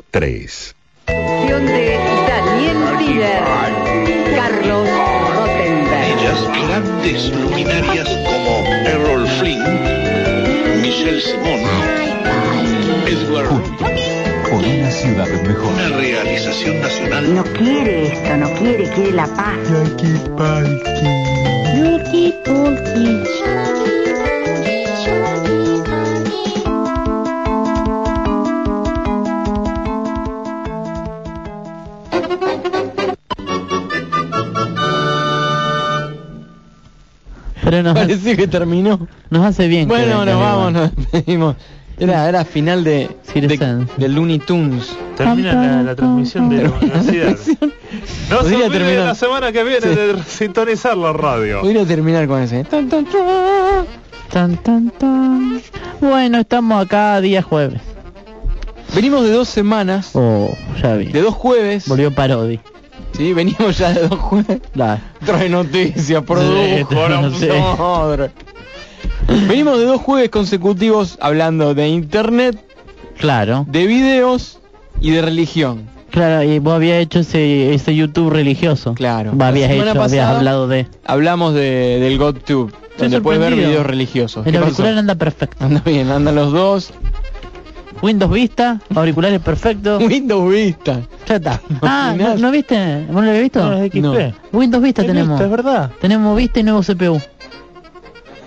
número 3. de Daniel Tiner, Carlos Rottenberg. Ellas grandes luminarias como Errol Flynn, Michelle Simon, Edward Por una ciudad mejor. una realización nacional No quiere esto, no quiere, quiere la paz. Pero nos, Pareció que terminó. nos hace bien. Bueno, nos vamos, nos despedimos. Era, era final de, de, Looney Tunes. Termina la, la transmisión de la universidad. No se Podría olvide terminar. la semana que viene Sí. de sintonizar la radio. Voy a terminar con ese. Tan, tan, tan. Tan, tan, tan. Bueno, estamos acá día jueves. Venimos de dos semanas, Oh, ya vi. de dos jueves. Volvió Parodi. Sí, venimos ya de dos jueves. Trae noticias, produjo, no sé. Venimos de dos jueves consecutivos hablando de internet, Claro. de videos y de religión. Claro, y vos habías hecho ese, ese YouTube religioso. Claro. Vos habías hecho, habías hablado de... Hablamos de, del GodTube, donde puedes ver videos religiosos. El auricular anda perfecto. Anda bien, andan los dos. Windows Vista, auriculares perfectos. Windows Vista. Ya está. Ah, ¿no, viste? ¿Vos no lo habías visto? No, es XP. No. Windows Vista tenemos. Vista, es verdad. Tenemos Vista y nuevo CPU.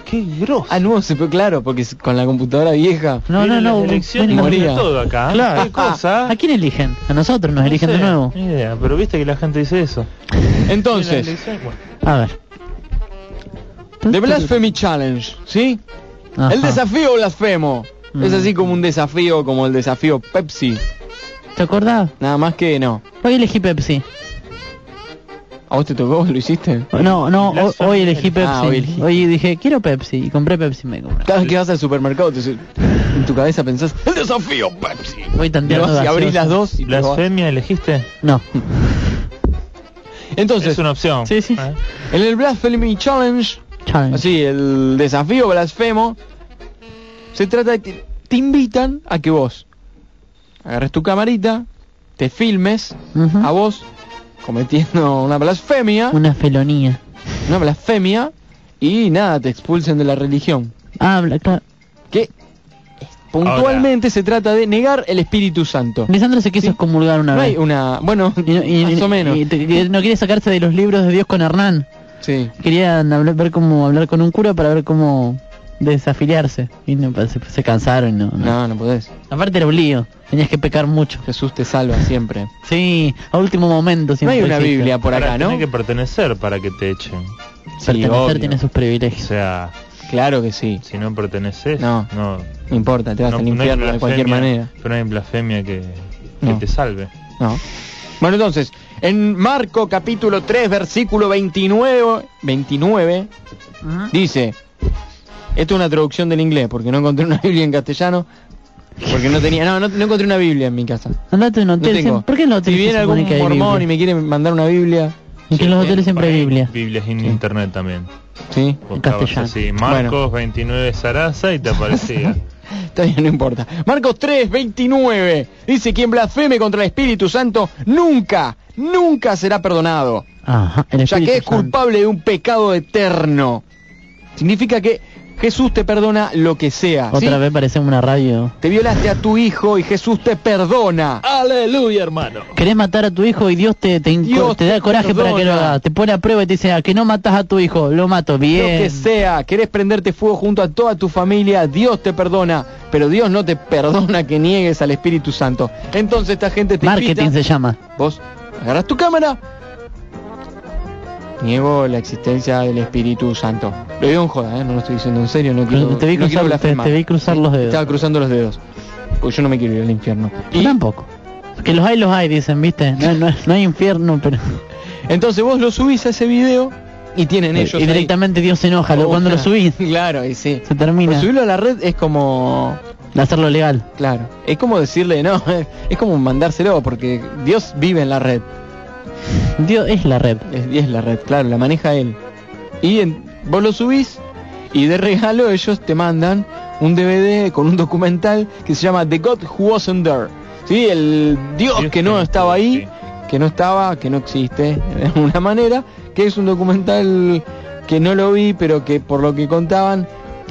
Qué grosso. Ah, se fue claro, porque con la computadora vieja. No, no, no. elecciones moría. todo acá. Claro. Qué cosa. ¿A quién eligen? A nosotros nos No eligen sé, de nuevo. ni idea, pero viste que la gente dice eso. Entonces, bueno. A ver. The Blasphemy Challenge, ¿sí? Ajá. El desafío blasfemo. Es Mm. así como un desafío, como el desafío Pepsi. ¿Te acordás? Nada más que no. Hoy elegí Pepsi. ¿A vos te tocó? ¿Lo hiciste? No, no, hoy, Blasphemy. hoy elegí Pepsi. Ah, hoy elegí. Hoy dije, quiero Pepsi. Y compré Pepsi me compré. Cada vez que vas al supermercado, te- en tu cabeza pensás, el desafío Pepsi. Voy Y tanteando vas y abrís las dos y. ¿Blasfemia elegiste? No. Entonces, es una opción. Sí, sí. ¿eh? en el Blasphemy Challenge, Challenge. así, el desafío blasfemo, se trata de que te invitan a que vos agarres tu camarita, te filmes a vos cometiendo una blasfemia, Una felonía. una blasfemia y nada, te expulsen de la religión. Habla, claro. Que puntualmente se trata de negar el Espíritu Santo. Lisandro se quiso Sí. excomulgar una No hay vez. una, bueno, Y, más o menos. y te- y no quiere sacarse de los libros de Dios con Hernán. Sí. Querían hablar, ver cómo hablar con un cura para ver cómo desafiliarse. Y no, se, se cansaron. y No, no. No, no podés. Aparte era un lío. Tenías que pecar mucho. Jesús te salva siempre. Sí, a último momento No siempre. hay una existe. Biblia por acá, ¿no? tenés que pertenecer para que te echen. Sí, Pertenecer obvio. tiene sus O privilegios. sea, Claro que sí. si no perteneces, No. no, No importa, te vas no- al no infierno de cualquier manera. Pero no hay blasfemia que, que No. te salve. No. Bueno, entonces, en Marco capítulo 3, versículo 29, 29 Ajá. dice, esto es una traducción del inglés, porque no encontré una Biblia en castellano, porque no tenía, no, no, no encontré una Biblia en mi casa. Andate a un No hotel. tengo. ¿Por qué en los Si viene algún que mormón y me quiere mandar una Biblia, Y que en los hoteles siempre hay Biblia. Biblias en Sí. internet también. ¿sí? Buscabas castellano. así, Marcos 29 Sarasa y te aparecía. Está bien, no importa. Marcos 3, 29. Dice, quien blasfeme contra el Espíritu Santo nunca, nunca será perdonado. Ajá, el Ya que es Santo. culpable de un pecado eterno. Significa que Jesús te perdona lo que sea. ¿sí? Otra vez parecemos una radio. Te violaste a tu hijo y Jesús te perdona. Aleluya, hermano. Querés matar a tu hijo y Dios te, te, inco- Dios te da te coraje para que lo hagas. Te pone a prueba y te dice, a que no matas a tu hijo, lo mato. Lo Bien. que sea, querés prenderte fuego junto a toda tu familia, Dios te perdona, pero Dios no te perdona que niegues al Espíritu Santo. Entonces esta gente te Marketing invita, se llama. vos agarras tu cámara, niego la existencia del Espíritu Santo. Lo digo en joda, ¿eh? no lo estoy diciendo en serio, no quiero, te vi no cruzar, te, vi cruzar los dedos. Estaba cruzando los dedos, porque yo no me quiero ir al infierno. Y tampoco. Que los hay, los hay, dicen, ¿viste? No, no- no hay infierno, pero... entonces vos lo subís a ese video y tienen ellos y ahí- directamente Dios se enoja Oh, cuando lo subís. Claro, y sí. Se termina subirlo a la red es como hacerlo legal. Claro, es como decirle, no, es como mandárselo, porque Dios vive en la red, Dios es la red. es, y es la red, claro, la maneja Él. Y en- vos lo subís y de regalo ellos te mandan un DVD con un documental que se llama The God Who Wasn't There. ¿sí? El Dios, Dios que no estaba ahí, sí. que no estaba, que no existe de alguna manera, que es un documental que no lo vi, pero que por lo que contaban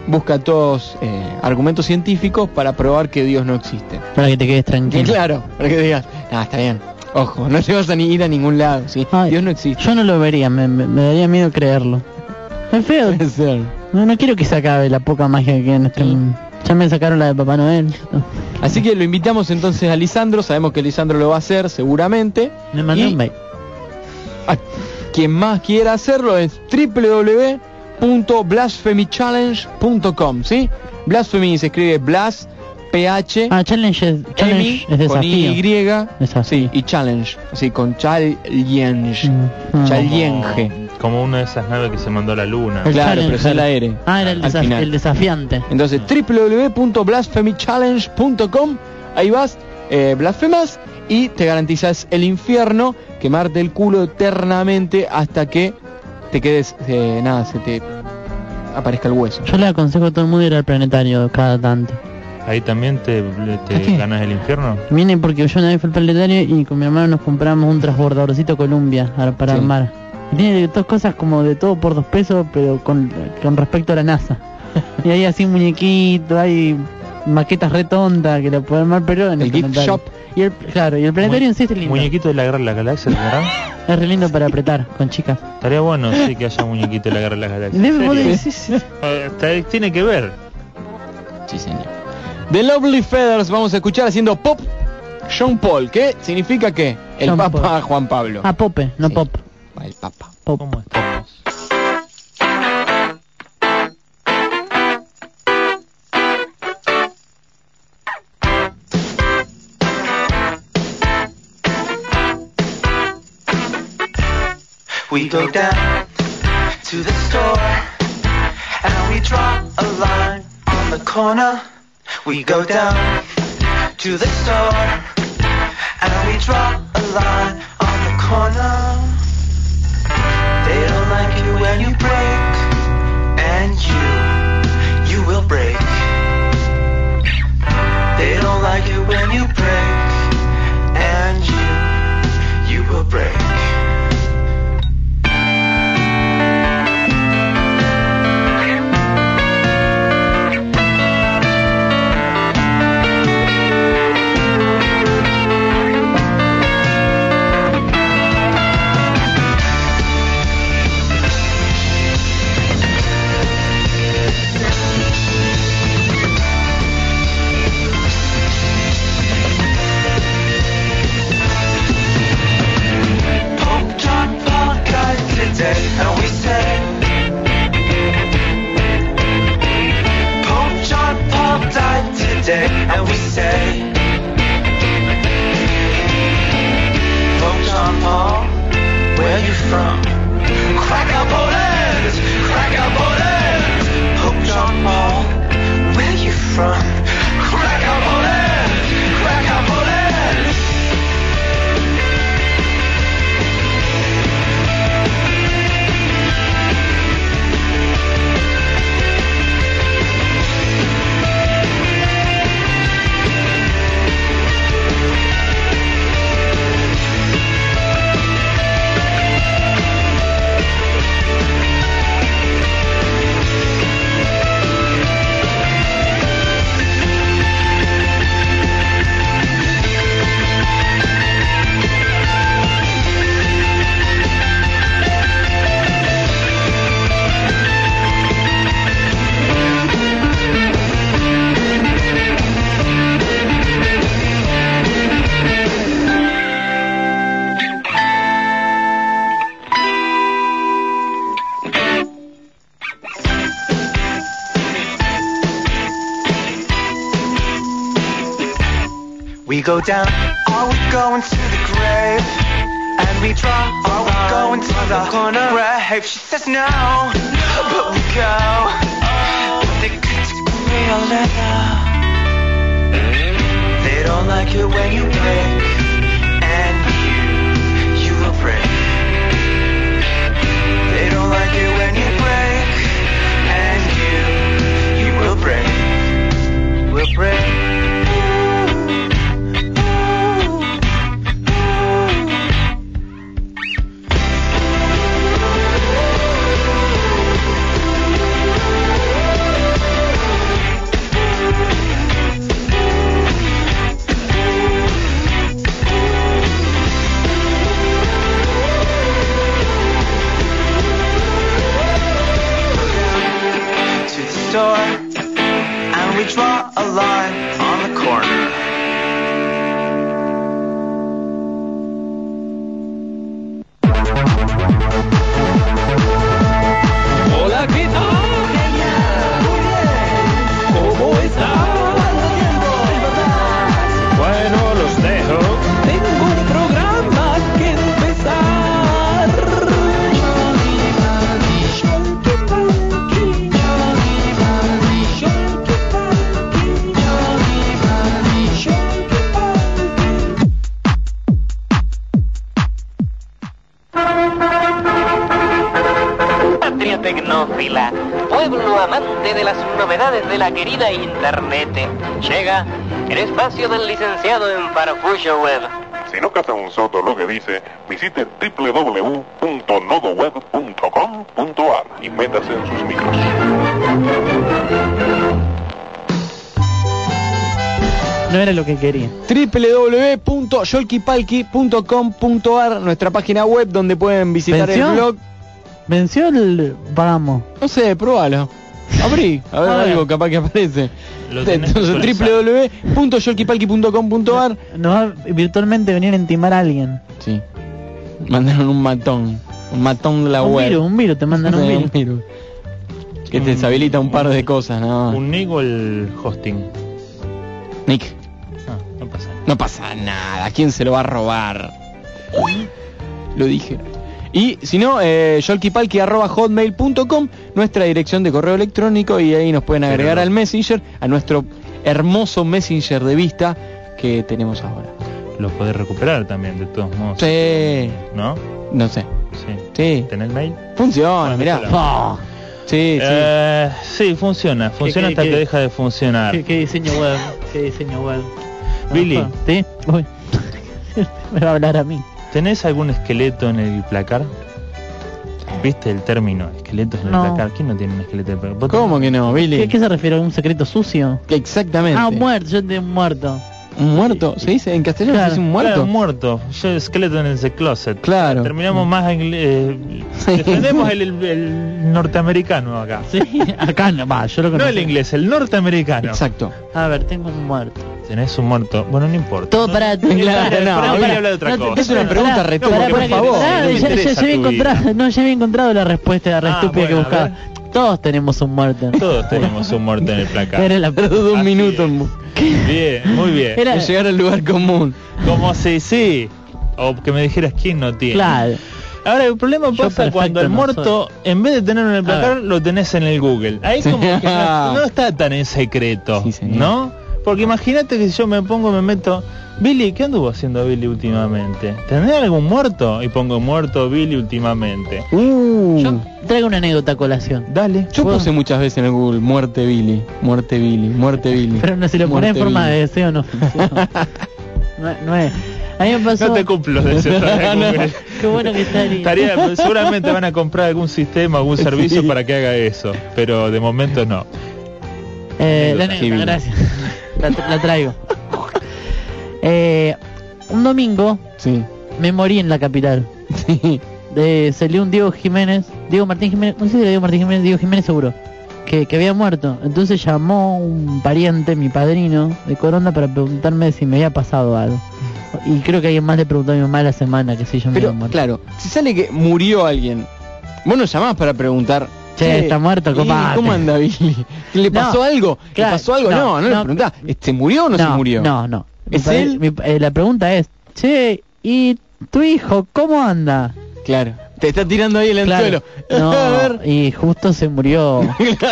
busca todos eh, argumentos científicos para probar que Dios no existe. Para que te quedes Y tranquilo. claro, para que digas, ah, está bien. Ojo, no te vas a ni ir a ningún lado, ¿sí? Ay, Dios no existe. Yo no lo vería, me, me- me daría miedo creerlo. Es feo. No, no quiero que se acabe la poca magia que hay en este... Ya me sacaron la de Papá Noel. Así que lo invitamos entonces a Lisandro, sabemos que Lisandro lo va a hacer seguramente. Me mandó Y un mail. a quien más quiera hacerlo es www.blasphemychallenge.com, ¿sí? Blasphemy se escribe blas, ph, Ah, challenge es, emi, challenge es con y, sí, y challenge, así con challenge, Mm, mm. challenge. Como, como una de esas naves que se mandó a la luna. El Claro, pero es el aire. Ah, era el, desaf- final. el desafiante. Entonces, www.blasphemychallenge.com, ahí vas, eh, blasfemas y te garantizas el infierno, quemarte el culo eternamente hasta que te quedes, eh, nada, se te aparezca el hueso. Yo le aconsejo a todo el mundo ir al planetario cada tanto. Ahí también te, ganas el infierno. Viene porque yo una vez fui al planetario y con mi hermano nos compramos un transbordadorcito Columbia para, para Sí. armar. Y tiene dos cosas como de todo por dos pesos, pero con, con respecto a la NASA. y hay así un muñequito, hay maquetas re tontas que la pueden armar, pero en el, El gift planetario. shop. Y el, claro, y el planetario en sí es lindo. Muñequito de la guerra de las galaxias, ¿verdad? Es re lindo para apretar con chicas. Estaría bueno, sí, que haya muñequito de la guerra de las galaxias. Eh, Tiene que ver. Sí, señor. The Lovely Feathers vamos a escuchar haciendo pop John Paul, que significa que el John Papa Paul. Juan Pablo. Ah, Pope, no Sí. Pop. El Papa. Pop. ¿Cómo estamos? We go down to the store and we draw a line on the corner. We go down to the store and we draw a line on the corner. They don't like it when you break, and you, you will break. They don't like it when you break, and you, you will break. Web. Si no caza un soto lo que dice, visite www.nodoweb.com.ar y métase en sus micros. No era lo que quería. www.yolkipalki.com.ar, nuestra página web donde pueden visitar ¿Venció? el blog. ¿Venció el pagamos? No sé, probalo. Abrí, a ver A ver. algo capaz que aparece. Www.yolkipalki.com.ar Nos va a virtualmente venir a intimar a alguien. Sí. Mandaron un matón. Un matón de la un web. virus, un virus, te mandan un virus. virus. Que te deshabilita un par de cosas, ¿no? Un nick o el hosting. Nick, Ah, no pasa nada. no pasa nada. ¿A quién se lo va a robar? Lo dije. Y si no, eh, yolkipalki.hotmail.com, nuestra dirección de correo electrónico y ahí nos pueden agregar al Messenger, a nuestro hermoso Messenger de vista que tenemos ahora. Lo podés recuperar también, de todos modos. Sí. ¿No? No sé. Sí. Sí. ¿Tenés el mail? Funciona, Bueno, mirá. déjalo. Oh, Sí, sí. Eh, sí, funciona. Funciona qué- hasta qué- que deja de funcionar. ¿qué, qué diseño web, qué diseño web. Billy. ¿Sí? Uy. Me va a hablar a mí. ¿Tenés algún esqueleto en el placar? ¿Viste el término esqueletos en el No. placar? ¿Quién no tiene un esqueleto en el placar? ¿Vos ¿Cómo que no, Billy? ¿Qué, qué se refiere a un secreto sucio? Exactamente. Ah, muerto, yo te un muerto. ¿Un muerto? ¿Se dice en castellano? Claro, ¿Se dice un Claro, muerto? un muerto. Yo esqueleto en the closet. Claro. Terminamos más en eh, defendemos el, el- el norteamericano acá. Sí, acá no, va, yo lo No conozco. el inglés, el norteamericano. Exacto. A ver, tengo un muerto. Tenés un muerto. Bueno, no importa. Todo No- para ti. Claro, no, Billy habla de otra No te- cosa. Es una pregunta pará, retórica, por favor. No ya, ya- interesa ya había encontrado, no, ya había encontrado la respuesta de la Ah, estúpida que bueno, buscaba. Todos tenemos un muerto. Todos tenemos un muerto en el placar. Era la Tardó un Así minuto es. Bien, muy bien. Era- llegar al lugar común. Como si sí. O que me dijeras quién no tiene. Claro. Ahora el problema Yo pasa cuando el no muerto, en vez de tenerlo en el placar, lo tenés en el Google. Ahí como que no, no está tan en secreto, Sí. ¿no? Porque imagínate que si yo me pongo, me meto, Billy, ¿qué anduvo haciendo Billy últimamente? ¿Tendrá algún muerto? Y pongo muerto Billy últimamente. Uh, Yo traigo una anécdota a colación. Dale. yo ¿puedo? puse muchas veces en el Google muerte Billy, muerte Billy, muerte Billy. Pero no, si lo pones en forma de deseo no funciona. no, es- no es. A mí me pasó... No te cumplo los deseos de No. Google. Qué bueno que estaría. Estaría, seguramente van a comprar algún sistema, algún servicio Sí. para que haga eso, pero de momento no. Eh, la anécdota, gracias. La, tra- la traigo. Eh, un domingo Sí, me morí en la capital. sí. De, salió un Diego Jiménez, Diego Martín Jiménez, no sé si era Diego Martín Jiménez, Diego Jiménez seguro, que, que había muerto. Entonces llamó un pariente, mi padrino, de Coronda para preguntarme si me había pasado algo. Y creo que alguien más le preguntó a mi mamá la semana que si yo me Pero había muerto. claro, si sale que murió alguien, vos nos llamás para preguntar. Che, está muerto, ¿y compadre. ¿Cómo anda Billy? ¿Le No, pasó algo? claro, ¿Le pasó algo? no, No, no, le no. preguntás. ¿Se murió o no, se murió? No, no. ¿Es él? mi- eh, la pregunta es, che, ¿y tu hijo cómo anda? Claro. Te está tirando ahí el Claro. anzuelo. No, A ver. y justo se murió.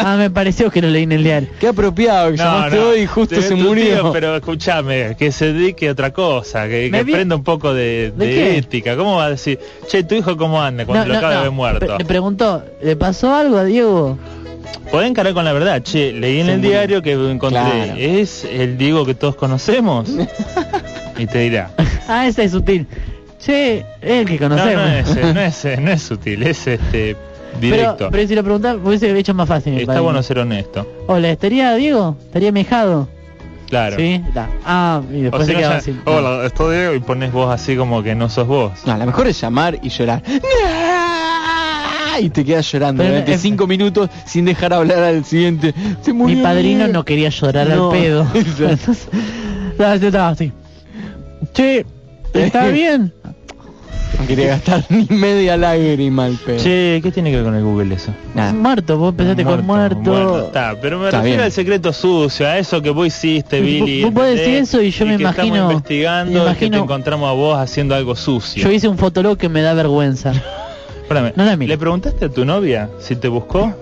Ah, me pareció que lo leí en el diario. Qué apropiado que llamaste hoy y justo se murió. tío, pero escúchame, que se dedique a otra cosa, que, que aprenda un poco de, ¿De de qué? ética. ¿Cómo va a decir, che, tu hijo cómo anda cuando lo acaba de ver muerto? Pre- Le preguntó, ¿le pasó algo a Diego? Podés encarar con la verdad, che, leí en Se el murió. diario que encontré, Claro. ¿es el Diego que todos conocemos? y te dirá, Ah, ese es sutil. Che, el que no, conocemos. no es, no es, no es sutil, es este directo. Pero, pero si lo preguntaba, hubiese hecho más fácil. Está padre. bueno ser honesto, Hola, ¿estaría Diego? ¿Estaría mejado? claro. Sí. Ah, y O después si se no, ya, así. hola, estoy Diego y pones vos así como que no sos vos. No, lo mejor es llamar y llorar. Y te quedas llorando Pero durante es- cinco minutos sin dejar hablar al siguiente. Se Mi padrino no quería llorar No. al pedo. Entonces, no, yo estaba así. Che, ¿está bien? No quería gastar ni media lágrima al pedo. Che, ¿qué tiene que ver con el Google eso? Nada. Muerto, vos empezaste con muerto. Bueno, está, pero me Está refiero bien. al secreto sucio, a eso que vos hiciste, Billy. vos podés decir eso y yo me que imagino- Estamos investigando me y que te encontramos a vos haciendo algo sucio. Yo hice un fotolog que me da vergüenza. Espérame, No la. ¿le preguntaste a tu novia si te buscó?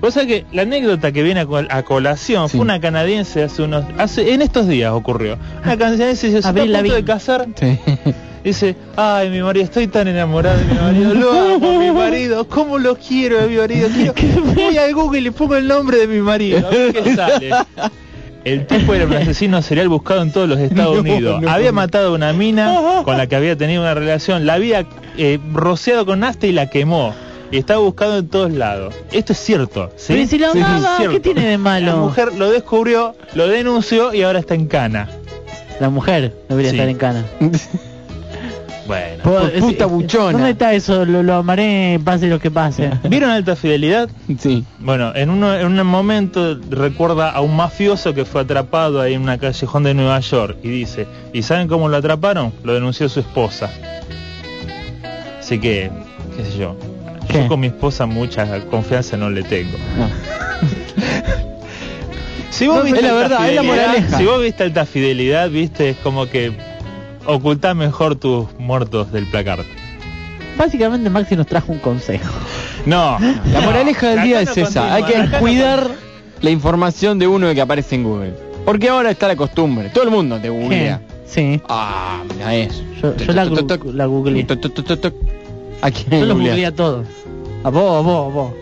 Vos sabés que la anécdota que viene a, col- a colación Sí. fue una canadiense hace unos... hace En estos días ocurrió. Una canadiense se está a Abril punto de casar Sí. Dice, ay, mi marido, estoy tan enamorado de mi marido, lo amo, mi marido, cómo lo quiero de mi marido. Quiero, voy a Google y le pongo el nombre de mi marido. A ver qué sale. El tipo era un asesino serial buscado en todos los Estados No, Unidos. no. Había matado a una mina con la que había tenido una relación, la había eh, rociado con nafta y la quemó. Y estaba buscado en todos lados. Esto es cierto. ¿sí? Pero si la Sí, amaba. ¿qué tiene de malo? La mujer lo descubrió, lo denunció y ahora está en cana. La mujer debería Sí. estar en cana. Bueno. Puedo- Por puta buchona. ¿Dónde está eso? Lo, lo amaré, pase lo que pase. ¿Vieron Alta Fidelidad? Sí. Bueno, en, uno, en un momento recuerda a un mafioso que fue atrapado ahí en una callejón de Nueva York y dice, ¿y saben cómo lo atraparon? Lo denunció su esposa. Así que, qué sé yo, ¿Qué? yo con mi esposa mucha confianza no le tengo. Si vos No, viste es la Alta verdad, es la Fidelidad- moraleja. Si vos viste alta fidelidad, viste, es como que ocultá mejor tus muertos del placard. Básicamente Maxi nos trajo un consejo. No, La moraleja del día es esa. Hay que cuidar la información de uno que aparece en Google. Porque ahora está la costumbre. Todo el mundo te googlea. Sí. Ah, mira eso. Yo, la, googleé. ¿A quién Yo los googleé a todos. A vos, a vos, a vos.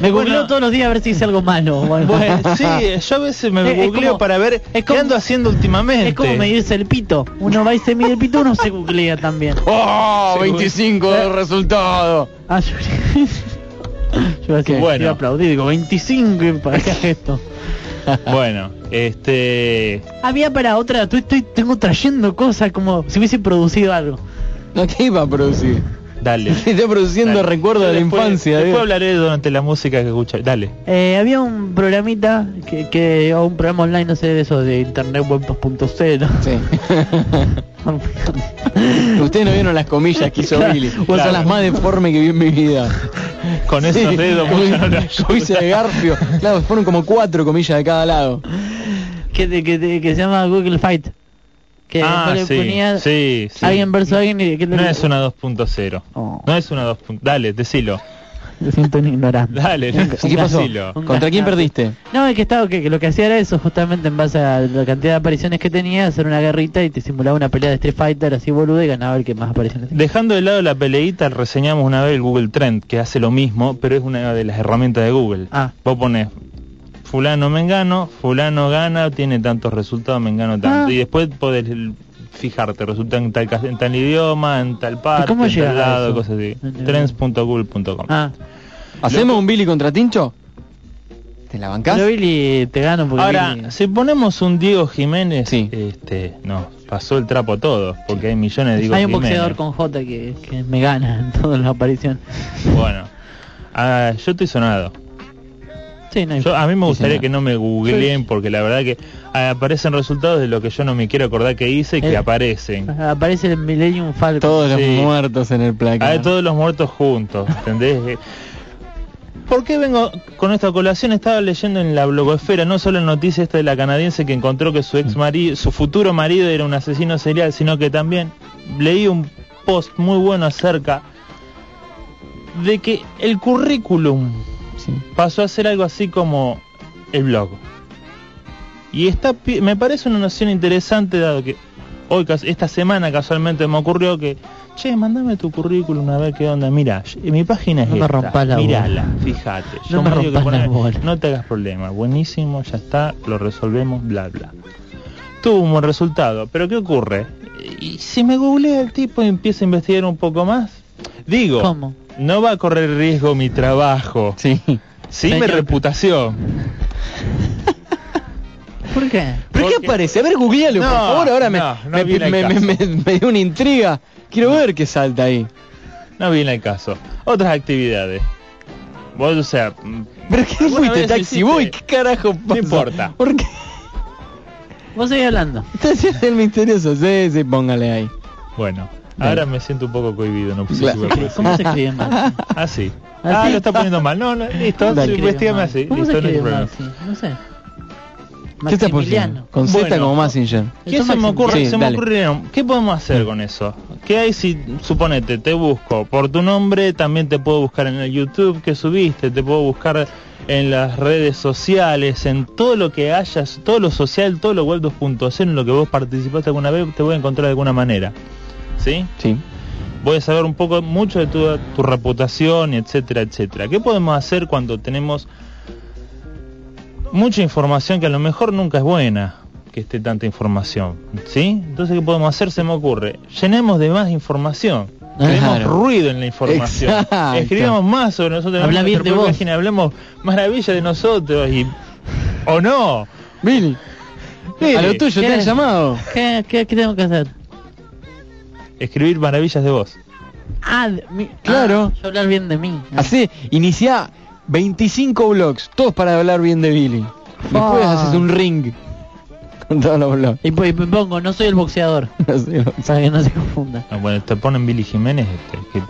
Me Bueno. googleo todos los días a ver si hice algo malo. Bueno, Bueno, sí, yo a veces me Es- es googleo como- para ver es qué como- ando haciendo últimamente. Es como medirse el pito. Uno va y se mide el pito, uno se googlea también. ¡Oh! Seguro. 25 de resultado. Ah, yo, Bueno. iba a aplaudir, digo, 25 y para qué gesto. Bueno, este... Había para otra, estoy, estoy- tengo trayendo cosas como si hubiese producido algo. No, ¿qué iba a producir? Dale. Está produciendo Dale. recuerdos de la Después- infancia. Después Dios. hablaré durante la música que escucha. Dale. Eh, había un programita que, que o un programa online, no sé, de eso de internet web 2.0. Sí. Ustedes no vieron las comillas que hizo Claro, Billy. claro. Son las más deformes que vi en mi vida. Con esos Sí, dedos comillas de garfio. Claro, fueron como cuatro comillas de cada lado. que, que, que se llama Google Fight. Que Ah, sí, ponías sí, sí. alguien versus alguien y que No es una 2.0. Oh. No es una 2. Dale, decilo. Me siento un ignorante. Dale, Un- ¿Y qué pasó? ¿Contra quién perdiste? No, es que estaba que, que lo que hacía era eso, justamente en base a la cantidad de apariciones que tenía, hacer una guerrita y te simulaba una pelea de Street Fighter así boludo y ganaba el que más apariciones tenía. Dejando de lado la peleita, reseñamos una vez el Google Trend, que hace lo mismo, pero es una de las herramientas de Google. Ah. Vos pones fulano mengano, fulano gana, tiene tantos resultados, mengano tanto. Ah. Y después podés fijarte, resulta en tal, en tal idioma, en tal parte, cómo en tal lado, eso? cosas así. Trends.google.com. Ah, ¿Hacemos un Billy contra Tincho? ¿Te la bancás? pero Billy te gano porque Ahora, Billy- si ponemos un Diego Jiménez, Sí. este, no, pasó el trapo a todos, porque hay millones de Diego hay un Jiménez. boxeador con J que, que me gana en todas las apariciones. Bueno, ah, yo estoy sonado. Sí, no hay- Yo, a mí me gustaría que no me googleen porque la verdad que ah, aparecen resultados de lo que yo no me quiero acordar que hice y que Eh. aparecen. Aparece el Millennium Falcon. Todos los muertos en el placar. Hay todos los muertos juntos, ¿entendés? ¿Por qué vengo con esta colación? Estaba leyendo en la blogosfera, no solo en noticia esta de la canadiense que encontró que su ex marido, su futuro marido era un asesino serial, sino que también leí un post muy bueno acerca de que el currículum Sí. pasó a ser algo así como el blog. Y esta pi- me parece una noción interesante dado que hoy esta semana casualmente me ocurrió que che, mandame tu currículum a ver qué onda. Mira, y mi página es No me esta. la Mírala, bola. fíjate. No Yo me medio que poner, no te hagas problema. Buenísimo, ya está, lo resolvemos, bla bla. Tuvo un buen resultado, pero ¿qué ocurre? Y si me googlea el tipo y empieza a investigar un poco más, digo, ¿Cómo? No va a correr riesgo mi trabajo. Sí. Sí, mi reputación. ¿Por qué? ¿Pero qué Porque- aparece? A ver, googlealo, No, por favor. Ahora me, no, no me, viene al me- caso. me- me- me dio una intriga. Quiero ver qué salta ahí. No viene el caso. Otras actividades. Vos, o sea, mm, ¿Pero qué ¿Alguna fuiste taxi hiciste? boy? ¿Qué carajo pasa? importa. ¿Por qué? Vos seguís hablando. Está haciendo el misterioso. Sí, sí, póngale ahí. bueno. Ahora me siento un poco cohibido, no sé Claro. ¿Cómo se escribe mal? Ah, sí. ¿Ah, Ah, sí? lo está poniendo mal. No, no, listo, sí, investigame así. ¿Cómo se Listo, no hay escribe problema. Maxi? No sé. ¿Qué está poniendo? Con Z Bueno. como Massinger. ¿Qué se me ocurre? Sí, se me ocurrieron. ¿Qué podemos hacer con eso? ¿Qué hay si, suponete, te busco por tu nombre, también te puedo buscar en el YouTube que subiste, te puedo buscar en las redes sociales, en todo lo que hayas, todo lo social, todo lo web 2.0, en lo que vos participaste alguna vez, te voy a encontrar de alguna manera. ¿Sí? Sí. Voy a saber un poco, mucho de tu, tu reputación, etcétera, etcétera. ¿Qué podemos hacer cuando tenemos mucha información que a lo mejor nunca es buena que esté tanta información? ¿Sí? Entonces, ¿qué podemos hacer? Se me ocurre. Llenemos de más información. Creemos Claro. ruido en la información. Exacto. Escribamos más sobre nosotros. Habla en bien de vos. página, hablemos maravillas de nosotros y... ¿O no? Billy, Billy, a lo tuyo, ¿qué? te han llamado. ¿Qué, qué, qué tengo que hacer? Escribir maravillas de vos. Ah, de mí. Claro. Ah, hablar bien de mí. Así, inicia 25 blogs, todos para hablar bien de Billy. Después Ah. haces un ring con todos los blogs. Y, y pongo, no soy el boxeador. No Para que no se confunda. Ah, Bueno, te ponen Billy Jiménez este, que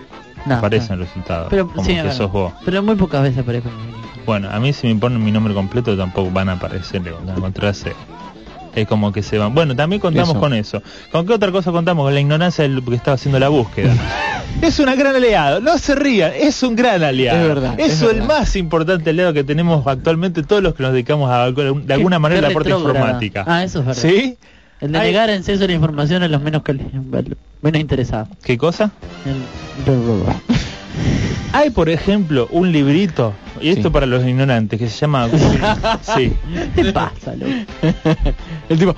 No, aparecen no. resultados. Pero, como sí, que bueno, sos vos. pero muy pocas veces aparezco en mi Bueno, a mí si me ponen mi nombre completo tampoco van a aparecer, van a encontrarse. Es como que se van. Bueno, también contamos Eso. con eso. ¿Con qué otra cosa contamos? Con la ignorancia del que estaba haciendo la búsqueda. es un gran aliado, no se rían, es un gran aliado. Es verdad, Es, es el verdad. más importante aliado que tenemos actualmente todos los que nos dedicamos a de alguna Qué- manera la parte informática. Ah, eso es verdad. ¿Sí? El de Hay- negar acceso a la información a los menos, menos interesados. ¿Qué cosa? El- Hay, por ejemplo, un librito, y esto Sí. para los ignorantes, que se llama Google. sí. ¿Qué pasa, loco? El tipo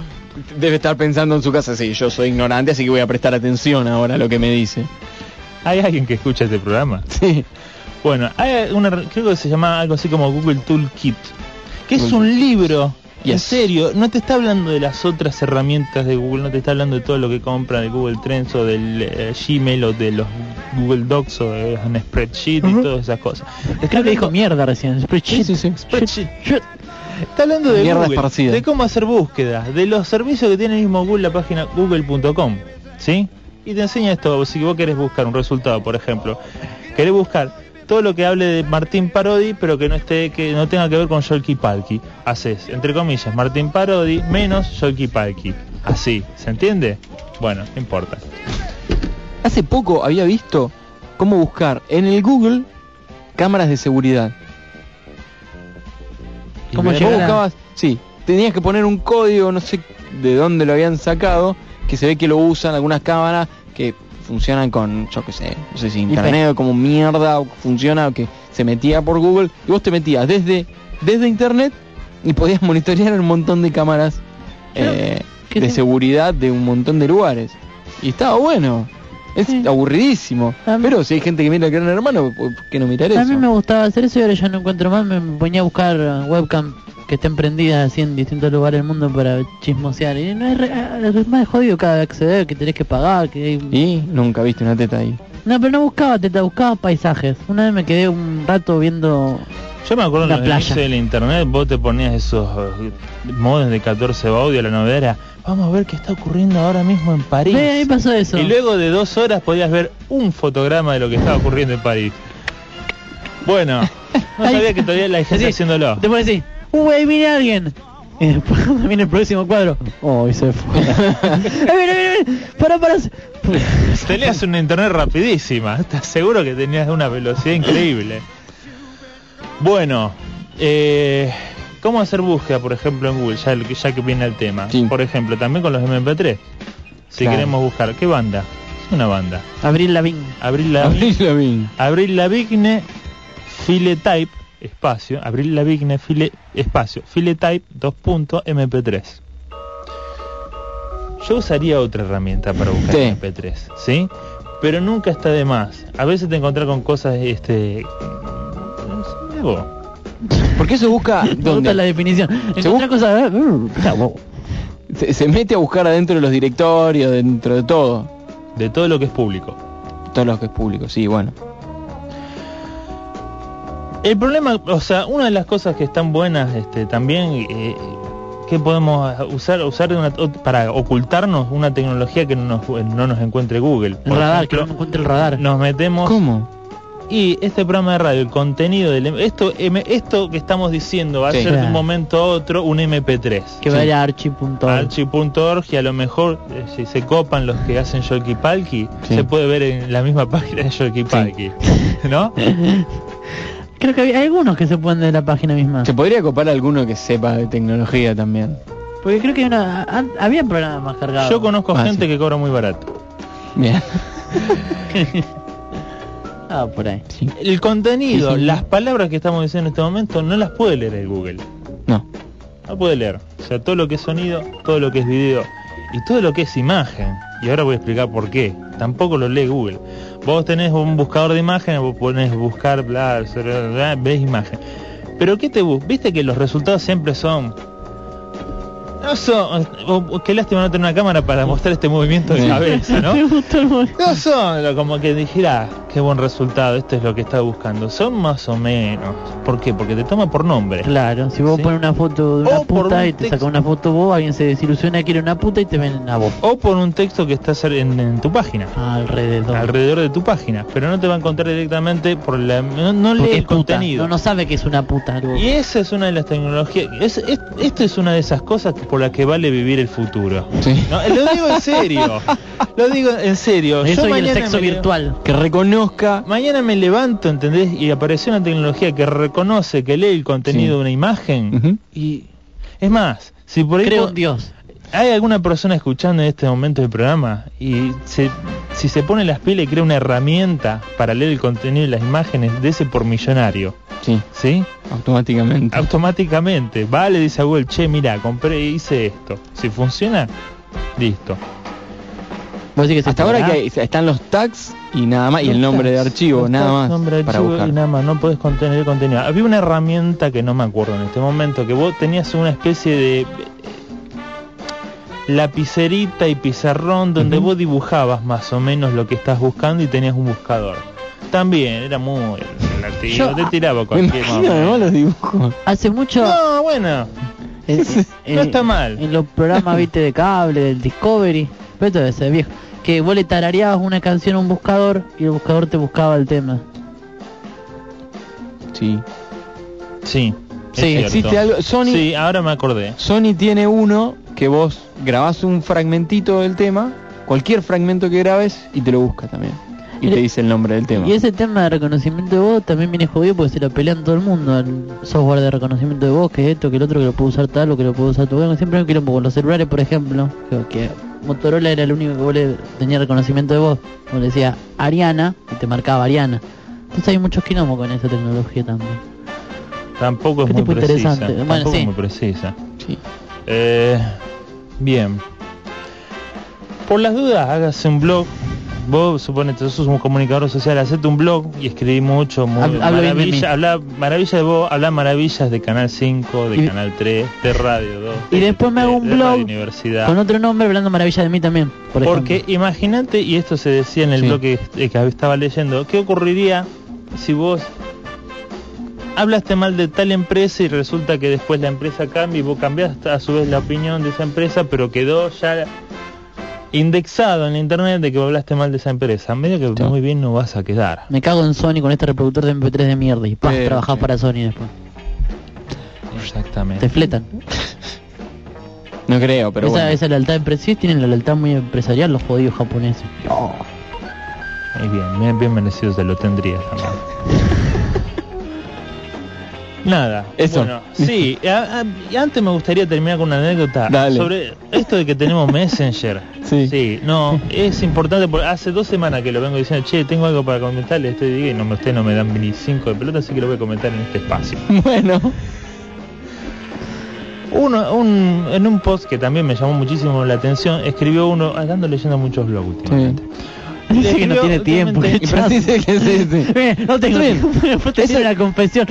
debe estar pensando en su casa, sí, yo soy ignorante, así que voy a prestar atención ahora a lo que me dice. ¿Hay alguien que escucha este programa? Sí. Bueno, hay una, creo que se llama algo así como Google Toolkit, que es un libro. En Yes. serio, no te está hablando de las otras herramientas de Google, no te está hablando de todo lo que compra de Google Trends o del eh, Gmail o de los Google Docs o de un spreadsheet y todas esas cosas. Creo que dijo mierda recién. Spreadsheet. Sí, sí, sí. Spreadsheet. Está hablando de Mierda Google, esparcida. de cómo hacer búsquedas, de los servicios que tiene el mismo Google, la página google.com, ¿sí? Y te enseña esto, si vos querés buscar un resultado, por ejemplo, querés buscar todo lo que hable de Martín Parodi, pero que no esté que no tenga que ver con Yolki Palki. Haces, entre comillas, Martín Parodi menos Yolki Palki. Así, ¿se entiende? Bueno, no importa. Hace poco había visto cómo buscar en el Google cámaras de seguridad. ¿Cómo vos buscabas? Sí, tenías que poner un código, no sé de dónde lo habían sacado, que se ve que lo usan algunas cámaras que funcionan con, yo qué sé, no sé si internet o como mierda o funciona o que se metía por Google y vos te metías desde desde internet y podías monitorear un montón de cámaras eh, ¿qué de se- seguridad de un montón de lugares. Y estaba bueno. Es Sí. aburridísimo. A mí- Pero si hay gente que mira el gran hermano, ¿por qué no mirar eso? A mí me gustaba hacer eso y ahora ya no encuentro más. Me ponía a buscar webcam que estén prendidas así en distintos lugares del mundo para chismosear. Y no es, re- ah, es más jodido cada acceder, que tenés que pagar. que hay- Y nunca viste una teta ahí. No, pero no buscaba teta, buscaba paisajes. Una vez me quedé un rato viendo... Yo me acuerdo en La los playa. del internet, vos te ponías esos eh, modos de 14 audio, la novedad era, vamos a ver qué está ocurriendo ahora mismo en París. Ve, ahí pasó eso. Y luego de dos horas podías ver un fotograma de lo que estaba ocurriendo en París. Bueno, no sabía que todavía la gente Así, haciéndolo. Te pones así, ¡uh, ahí viene alguien! Y después cuando viene el próximo cuadro, ¡oh, y se fue! ¡Ahí viene, viene, viene! ¡Para, para! Tenías una internet rapidísima, estás seguro que tenías una velocidad increíble. Bueno, eh, ¿cómo hacer búsqueda, por ejemplo, en Google? Ya, ya que viene el tema. Sí. Por ejemplo, también con los MP3. Si Claro. queremos buscar, ¿qué banda? Es una banda. Abril Lavín. Abril la Abril Lavigne. Abril Lavigne File Type espacio Abril Lavigne File espacio File Type 2 punto MP3. Yo usaría otra herramienta para buscar Sí. MP3, ¿sí? Pero nunca está de más. A veces te encontrás con cosas este nuevo. Porque eso busca Me gusta dónde la definición. Encontré busca- cosas... se, se mete a buscar adentro de los directorios, dentro de todo. de todo lo que es público. Todo lo que es público, sí, bueno. El problema, o sea, una de las cosas que están buenas este, también, eh, que podemos usar usar de una- para ocultarnos una tecnología que no nos, no nos encuentre Google. El radar, que no me encuentre el radar. nos metemos ¿Cómo? y este programa de radio, el contenido del esto M- esto que estamos diciendo va a Sí. ser de un momento a otro un MP3. Que Sí. vaya a archi.org. Archi.org y a lo mejor eh, si se copan los que hacen Yolki Palki, Sí. se puede ver en la misma página de Yolki Palki. ¿No? Creo que hay algunos que se pueden de la página misma. Se podría copar alguno que sepa de tecnología también. Porque creo que hay una, an- había programas más cargados. Yo conozco Ah, gente sí. que cobra muy barato. Bien. Ah, por ahí. El contenido, Sí, sí. las palabras que estamos diciendo en este momento, no las puede leer el Google. No. No puede leer. O sea, todo lo que es sonido, todo lo que es video y todo lo que es imagen. Y ahora voy a explicar por qué. Tampoco lo lee Google. Vos tenés un buscador de imágenes, vos pones buscar, bla, bla, bla, ves imagen. Pero ¿qué te busca? Viste que los resultados siempre son... No son... o- o qué lástima no tener una cámara para mostrar este movimiento de cabeza, ¿no? Me gustó el movimiento. No son como que dijera, qué buen resultado, esto es lo que está buscando. Son más o menos. ¿Por qué? Porque te toma por nombre. Claro, si vos Sí. pones una foto de una O puta y te saca una foto vos, alguien se desilusiona, quiere una puta y te ven a vos. O por un texto que está en, en tu página. Alrededor. Alrededor de tu página. Pero no te va a encontrar directamente por la... No, no lee el puta. contenido. No, no sabe que es una puta. algo. Y esa es una de las tecnologías... Es, es- esto es una de esas cosas que- por las que vale vivir el futuro. Sí. No, lo digo en serio. Lo digo en serio. Eso Yo y el sexo virtual. Que reconozca. Mañana me levanto, ¿entendés? Y apareció una tecnología que reconoce, que lee el contenido Sí. de una imagen. Y es más, si por ahí Creo en Dios. Hay alguna persona escuchando en este momento del programa y se- si se pone las pilas y crea una herramienta para leer el contenido de las imágenes de ese por millonario, Sí, ¿sí? automáticamente. Automáticamente va, le dice a Google, che, mira, compré, hice esto. Si funciona, listo. Vos decís que Hasta ahora que están los tags y nada más, y el nombre de archivo, nada tags, más. nombre de para archivo buscar. y nada más, no puedes contener contenido. Había una herramienta que no me acuerdo en este momento, que vos tenías una especie de lapicerita y pizarrón donde vos dibujabas más o menos lo que estás buscando y tenías un buscador. También era muy relativo, Yo- te tiraba Me cualquier momento. los dibujos. Hace mucho... No, bueno, en- en- no está mal. En los programas, viste, de cable, del Discovery. Pero esto debe ser viejo. Que vos le tarareabas una canción a un buscador y el buscador te buscaba el tema. Sí. Sí, Sí. Existe algo. Sony, Sí, ahora me acordé. Sony tiene uno que vos grabás un fragmentito del tema, cualquier fragmento que grabes, y te lo busca también. Y te Y- dice el nombre del tema. Y ese tema de reconocimiento de voz también viene jodido porque se lo pelean todo el mundo. El software de reconocimiento de voz, que esto, que el otro, que lo puede usar tal o que lo puede usar tu bueno, Siempre hay un quilombo con los celulares, por ejemplo. Que, que Motorola era el único que vos le tenía reconocimiento de voz. Vos le decía Ariana y te marcaba Ariana. Entonces hay muchos quilombos con esa tecnología también. Tampoco es muy precisa. interesante. Bueno, Tampoco sí. es muy precisa. Sí. Eh, bien. Por las dudas, hágase un blog. Vos suponete, sos un comunicador social, hacete un blog y escribí mucho, muy Hab- hablo bien de maravilla, habla maravilla de vos, habla maravillas de Canal 5, de Y- Canal 3, de Radio 2. Y de- después me de- hago un de blog Universidad. Con otro nombre hablando maravilla de mí también. Por Porque imagínate, y esto se decía en el Sí. blog que, que estaba leyendo, ¿qué ocurriría si vos hablaste mal de tal empresa y resulta que después la empresa cambia y vos cambiaste a su vez la opinión de esa empresa, pero quedó ya indexado en internet de que vos hablaste mal de esa empresa? Medio que Sí. muy bien no vas a quedar. Me cago en Sony con este reproductor de MP3 de mierda y paz, trabajás para Sony después. Te Exactamente. fletan. No creo, pero esa, bueno. esa lealtad empresarial, tienen la lealtad muy empresarial los jodidos japoneses. Muy bien, bien, bien merecido se lo tendrías también. Nada, Eso. Bueno, sí, a- antes me gustaría terminar con una anécdota Dale. sobre esto de que tenemos Messenger. Sí. no, es importante porque hace dos semanas que lo vengo diciendo, che, tengo algo para comentarle, estoy y no me ustedes no me dan ni cinco de pelota, así que lo voy a comentar en este espacio. Bueno. Uno, un, en un post que también me llamó muchísimo la atención, escribió uno, ando leyendo muchos blogs últimamente. Dice que no tiene tiempo. pero dice que sí, sí. No tengo tiempo. Te tiene la confesión.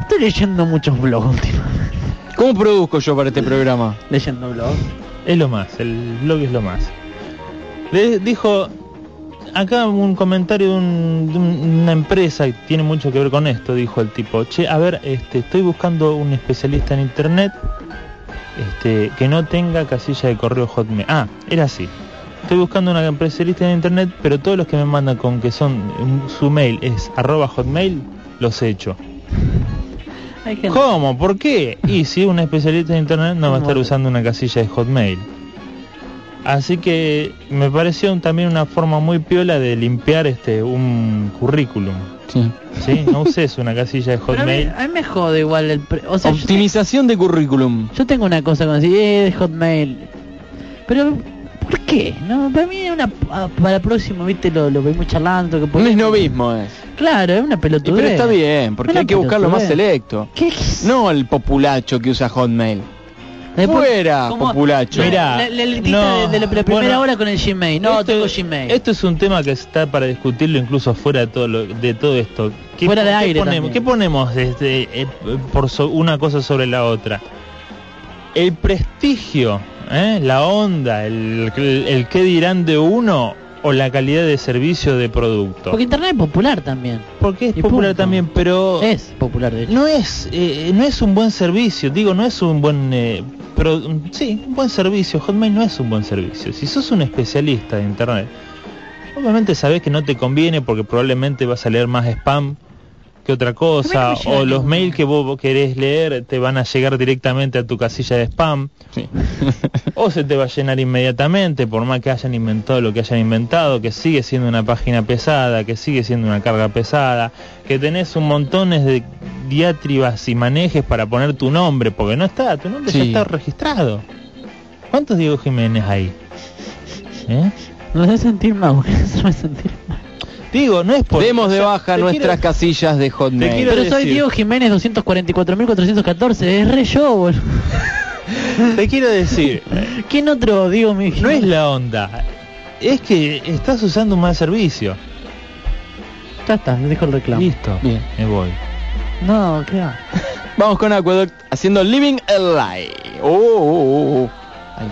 Estoy leyendo muchos blogs últimamente. ¿Cómo produzco yo para este programa? Leyendo blogs. Es lo más, el blog es lo más. Le dijo, acá un comentario de, un- de una empresa y tiene mucho que ver con esto, dijo el tipo, che, a ver, este, estoy buscando un especialista en internet este, que no tenga casilla de correo Hotmail. Ah, era así. Estoy buscando una especialista en internet, pero todos los que me mandan con que son un- su mail es arroba hotmail, los he hecho. Hay gente. ¿Cómo? ¿Por qué? Y si es un especialista en internet no va a estar usando una casilla de Hotmail. Así que me pareció también una forma muy piola de limpiar este un currículum. Sí. ¿Sí? No uses una casilla de Pero a, mí, Hotmail. a mí me jode igual el... pre- o sea, yo, Optimización de currículum. yo tengo una cosa con decir, eh, de Hotmail. Pero, ¿por qué? No, para mí es una ah, para el próximo, viste, lo, lo venimos charlando que Un esnovismo es. Claro, es una Y pelotudez. pero está bien, porque Una hay que buscar lo más selecto. ¿Qué? No el populacho que usa Hotmail. Después- Fuera, ¿cómo? populacho. Mirá, La, la no, de, de la, primera bueno, hora con el Gmail. No, Esto- tengo Gmail. Esto es un tema que está para discutirlo incluso fuera de todo lo- de todo esto. ¿Qué, Fuera de qué aire ponemos. ¿Qué ponemos desde, eh, por so- una cosa sobre la otra? El prestigio, ¿eh? la onda, el, el, el qué dirán de uno o la calidad de servicio de producto. Porque Internet es popular también. Porque es Y popular punto. también, pero Es popular, de hecho. no es eh, no es un buen servicio digo no es un buen eh, pro- sí un buen servicio Hotmail no es un buen servicio si sos un especialista de internet obviamente sabés que no te conviene porque probablemente vas a leer más spam que otra cosa o los mails que vos querés leer te van a llegar directamente a tu casilla de spam Sí. o se te va a llenar inmediatamente por más que hayan inventado lo que hayan inventado que sigue siendo una página pesada que sigue siendo una carga pesada que tenés un montones de diatribas y manejes para poner tu nombre porque no está tu nombre ya está registrado ¿cuántos Diego Jiménez hay? ¿Eh? Me hace sentir mal. Me hace sentir mal. Digo no es por Demos de baja te nuestras quiero- casillas de Hotmail. Pero soy decir- Diego Jiménez 244.414. Es re yo, boludo. te quiero decir ¿Quién otro Diego mi no es la onda es que estás usando un mal servicio Ya está, le dejo el reclamo. listo Bien. me voy No, ¿qué va? Vamos con Aqueduct haciendo Living a Lie. Oh, oh, oh, oh. Ahí.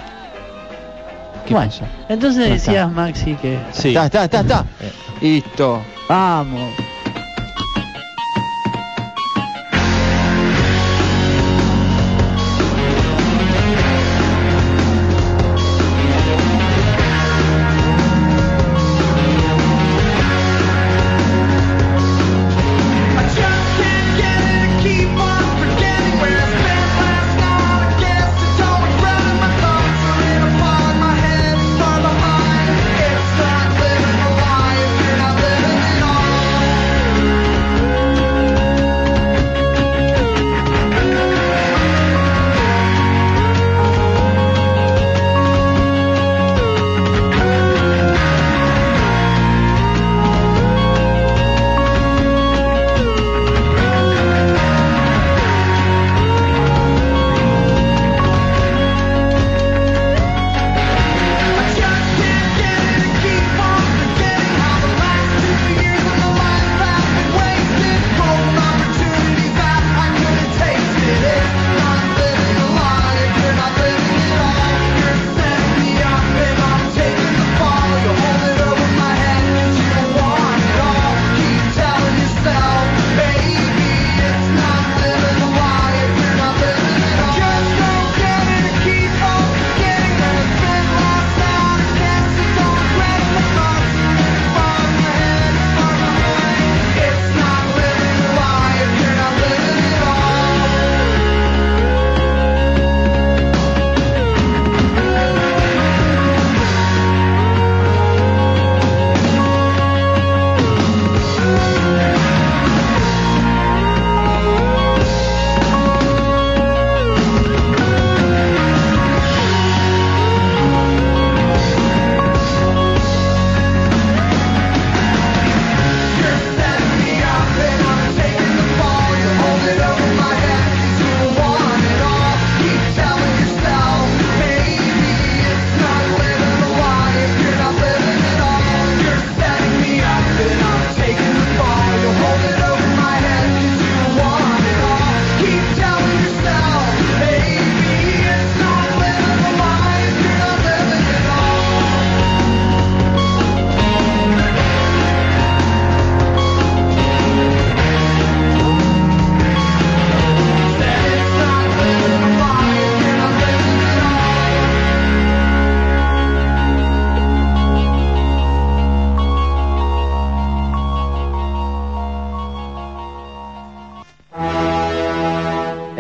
¿Qué Bueno, pasa? entonces decías, Maxi, que... sí Está, está, está, está. Eh. Listo. Vamos.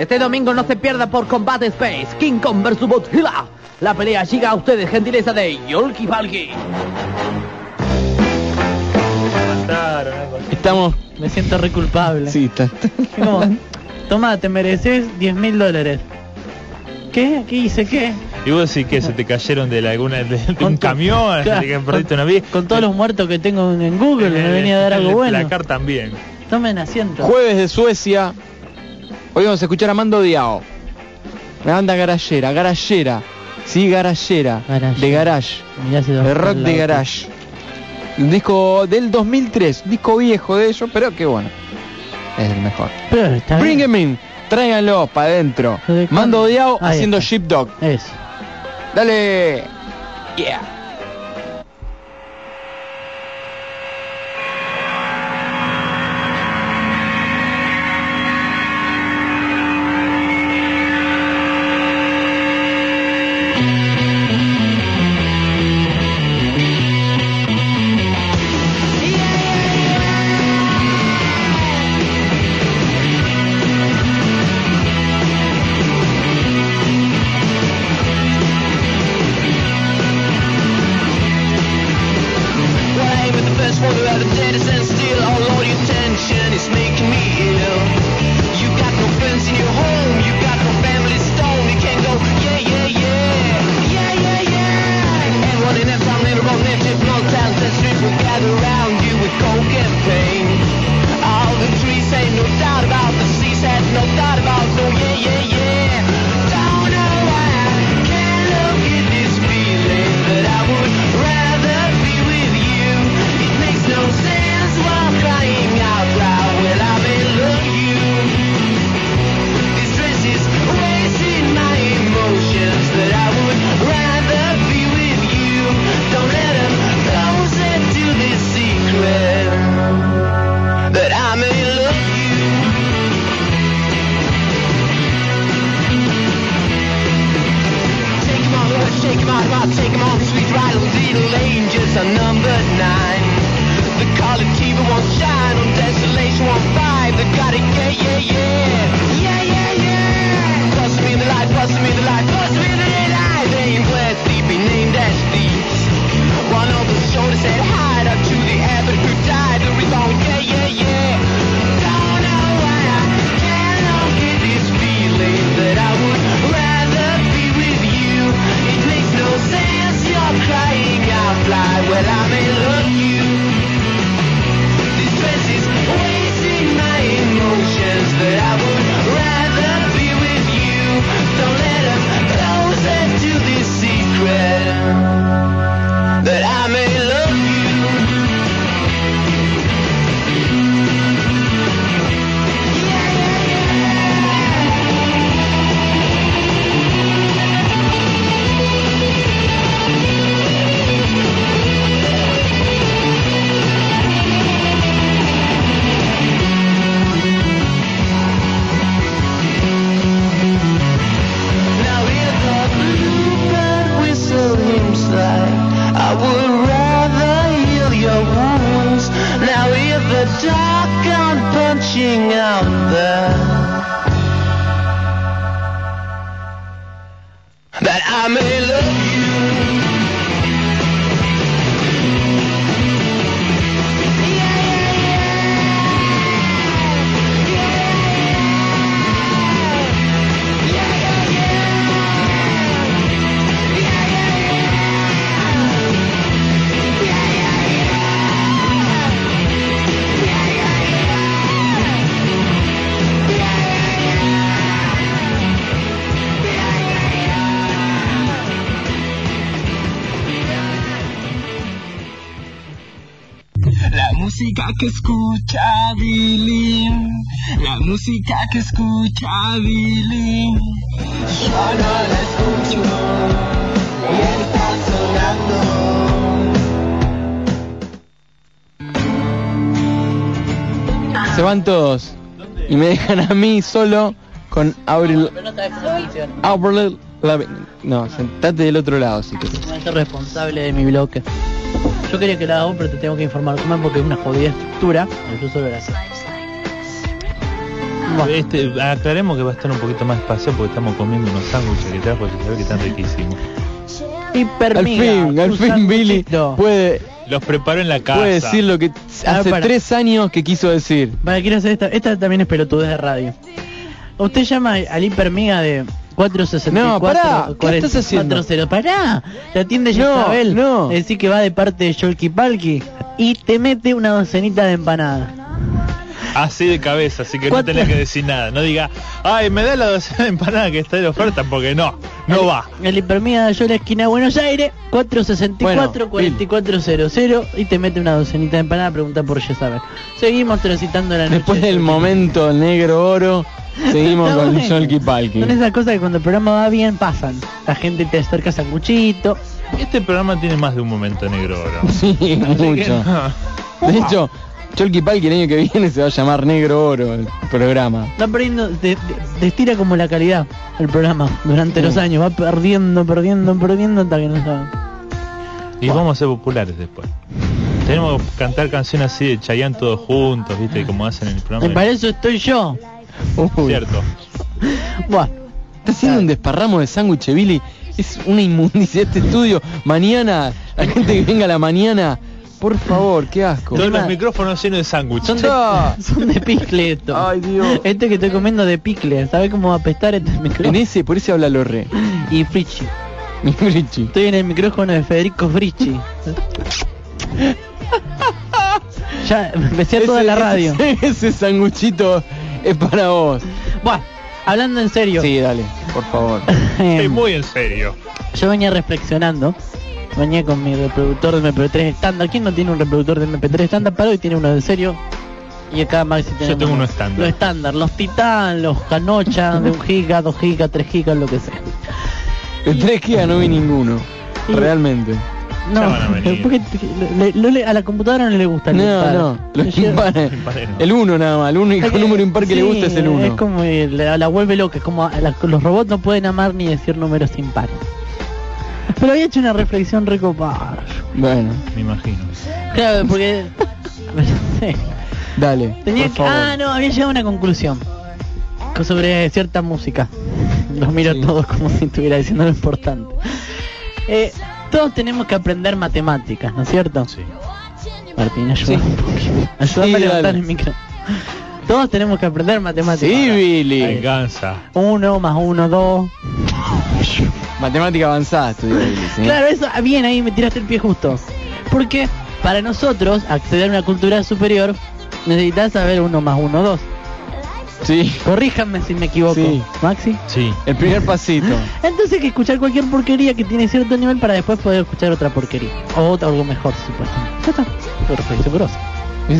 Este domingo no se pierda por Combat Space, King Kong vs Godzilla. La pelea llega a ustedes, gentileza de Yolki así. Estamos. Me siento re culpable. Sí, está. Es como, Toma, te mereces 10 mil dólares. ¿Qué? ¿Qué hice? ¿Qué? Y vos decís que se te cayeron de, la, alguna, de, de un camión, Claro, que perdiste una vía. Con todos los muertos que tengo en Google, me venía a dar algo El bueno. placar también. Tomen asiento. Jueves de Suecia. Hoy vamos a escuchar a Mando Diao. La banda garallera, garallera. Sí, garallera. De garage. De rock de garage. Un disco del 2003. Disco viejo de ellos, pero que bueno. Es el mejor. Pero está Bring bien. em in. Tráiganlo para adentro. Mando Diao haciendo. Sheepdog. Eso. Dale. Yeah. Que escucha Billy, yo no la escucho y está sonando. Se van todos. Y me dejan a mí solo con Avril. Avril. No, sentate del otro lado si querés. Voy a ser responsable de mi bloque. Yo quería que la haga, pero te tengo que informar más porque es una jodida estructura. Yo solo la sé. Este, aclaremos que va a estar un poquito más espacio porque estamos comiendo unos sándwiches que trajo y se ve que están riquísimos. Al fin, al fin Billy puede, Los preparó en la casa. puede decir lo que Ah, hace para. tres años que quiso decir. Para, quiero hacer esta. Esta también es pelotudez de radio. Usted llama al hipermiga de 464 No, pará, ¿qué estás haciendo? 4440. Pará, te atiende No, Jezabel. no. Decir que va de parte de Yolki Palki y te mete una docenita de empanada. Así de cabeza, así que no tenés que decir nada. No diga, ay, me da la docena de empanada que está de oferta, porque no, no va. El hipermía de la esquina de Buenos Aires, 464 4400 y te mete una docenita de empanada, pregunta por Jezabel. Seguimos transitando la noche. Después del momento negro oro, seguimos con bueno. Yolki Palki. Son esas cosas que cuando el programa va bien pasan. La gente te acerca sanguchito. Este programa tiene más de un momento negro oro. Sí, Así mucho. no. De hecho, Cholky Palki el año que viene se va a llamar Negro Oro el programa. Va perdiendo, de- de- destira como la calidad el programa durante Sí. los años. Va perdiendo, perdiendo, perdiendo hasta que no sabe. Y vamos a ser populares después. Tenemos que cantar canciones así de Chayanne todos juntos, viste, como hacen en el Y programa. para eso estoy yo. Uy, Cierto. Buah. Está haciendo un desparramo de sándwich, Billy. Es una inmundicia este estudio. Mañana, la gente que venga a la mañana, por favor, qué asco. Todos los micrófonos llenos de sándwich. Son de, son de picle esto. Ay, Dios. Este que estoy comiendo de picle. ¿Sabes cómo va a apestar este En micrófono? ese, por ese habla lo re. Y Frichi. Mi Frichi. Estoy en el micrófono de Federico Frichi. ya empecé a toda la radio. Ese, sanguchito es para vos. Buah, hablando en serio. Sí, dale, por favor. eh, Estoy muy en serio. Yo venía reflexionando. Venía con mi reproductor de MP3 estándar. ¿Quién no tiene un reproductor de MP3 estándar? Para hoy tiene uno de serio. Y acá Maxi tenemos tengo uno estándar. Los estándar, los Titan, los Canocha de 1 giga, 2 giga, 3 gigas, lo que sea. De 3 gigas no vi ninguno. Y- Realmente. No, a venir. porque le- le- le- a la computadora no le gusta el No, impar. no. Los impares. No. El 1 nada más. El único que- número impar que le gusta es el 1. Es como la, la vuelve loca, es como la- los robots no pueden amar ni decir números impares. Pero había hecho una reflexión recopada. Bueno, Me imagino. Claro, porque dale. tenía por que, favor. ah, no, había llegado a una conclusión co- sobre cierta música. Los miro Sí. todos como si estuviera diciendo lo importante. Eh, todos tenemos que aprender matemáticas, ¿no es cierto? Sí. Martín, ayuda Sí. un poquito. Ayúdame Sí, a levantar dale. el micro. Todos tenemos que aprender matemáticas. Sí, Billy. Venganza. Uno más uno, dos. Matemática avanzada estudió Billy. ¿sí? Claro, eso, ah, bien, ahí me tiraste el pie justo. Porque para nosotros, acceder a una cultura superior, necesitas saber uno más uno, dos. Sí. Corríjanme si me equivoco. Sí. Maxi. Sí. El primer pasito. Entonces hay que escuchar cualquier porquería que tiene cierto nivel para después poder escuchar otra porquería. O otra- algo mejor, supuestamente. Ya está. Perfecto, grosso.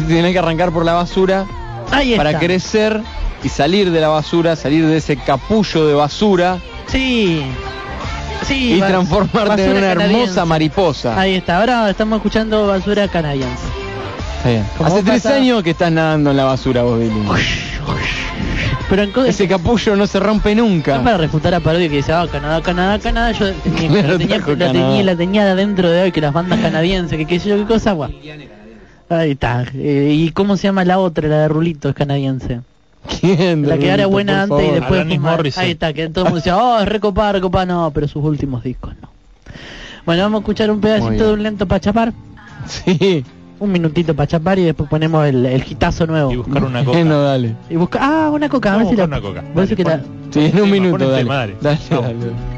Tienes que arrancar por la basura Ahí está. para crecer y salir de la basura, salir de ese capullo de basura Sí. Sí. y transformarte en una hermosa mariposa. Ahí está. Ahora estamos escuchando basura canadiense. Está bien. Hace tres pasa- años que estás nadando en la basura vos, Billy. Pero en co- Ese capullo no se rompe nunca. No para refutar a Parodi que dice, ah, Canadá, Canadá, Canadá, yo tenía, la, tenía, la, tenía, la tenía de adentro de hoy que las bandas canadienses, que qué sé yo qué cosa, guau. Ahí está. Eh, ¿Y cómo se llama la otra, la de Rulito, es canadiense? ¿Quién? La que era buena antes y después... Ahí está, que todo el mundo decía, oh, es recopada, recopada, no, pero sus últimos discos no. Bueno, vamos a escuchar un pedacito de un lento para chapar, Sí. un minutito para chapar y después ponemos el, el hitazo nuevo. Y buscar una coca. Bueno, dale. Y busca, ah, una coca, a ver si la... una coca. Dale, que la- Sí, en un tema, minuto, dale. tema, dale. Dale.